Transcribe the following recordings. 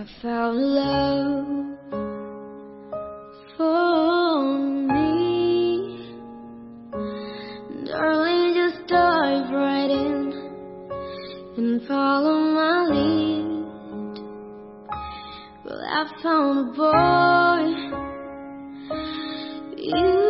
I found love for me. Darling, just dive right in and follow my lead. Well, I found a boy, beautiful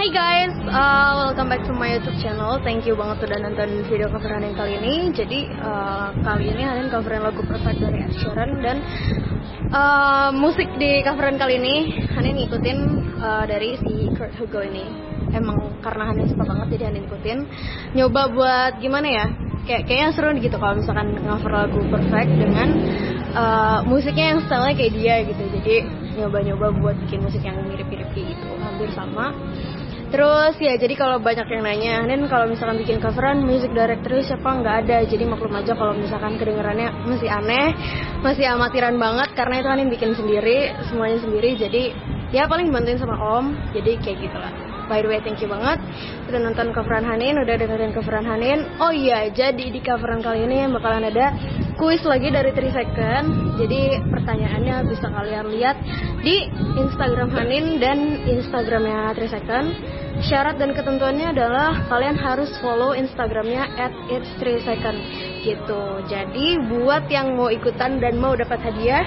Hai guys, uh, welcome back to my YouTube channel. Thank you banget udah nonton video coveran yang kali ini. Jadi uh, kali ini Hanin coveran lagu Perfect dari Ed dan uh, musik di coveran kali ini Hanin ngikutin uh, dari si Kurt Hugo ini. Emang karena Hanin suka banget jadi Hanin ikutin. Nyoba buat gimana ya? Kayak kayaknya seru gitu kalau misalkan cover lagu Perfect dengan uh, musiknya yang stylenya kayak dia gitu. Jadi nyoba-nyoba buat bikin musik yang mirip-mirip gitu, hampir sama. Terus ya jadi kalau banyak yang nanya, Nen kalau misalkan bikin coveran music director siapa nggak ada. Jadi maklum aja kalau misalkan kedengarannya masih aneh, masih amatiran banget karena itu Hanin bikin sendiri, semuanya sendiri. Jadi ya paling dibantuin sama Om. Jadi kayak gitulah. By the way, thank you banget udah nonton coveran Hanin, udah dengerin coveran Hanin. Oh iya, jadi di coveran kali ini bakalan ada kuis lagi dari 3 Second. Jadi pertanyaannya bisa kalian lihat di Instagram Hanin dan Instagramnya 3 Second. Syarat dan ketentuannya adalah kalian harus follow Instagramnya at it's 3 second gitu. Jadi buat yang mau ikutan dan mau dapat hadiah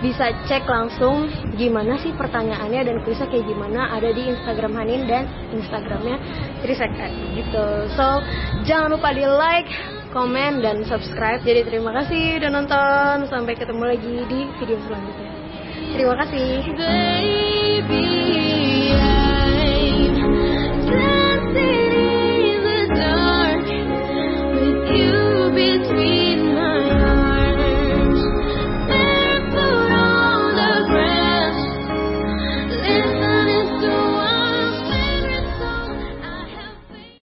bisa cek langsung gimana sih pertanyaannya dan kuisnya kayak gimana ada di Instagram Hanin dan Instagramnya Triseket gitu. So jangan lupa di like, komen dan subscribe. Jadi terima kasih udah nonton. Sampai ketemu lagi di video selanjutnya. Terima kasih. Baby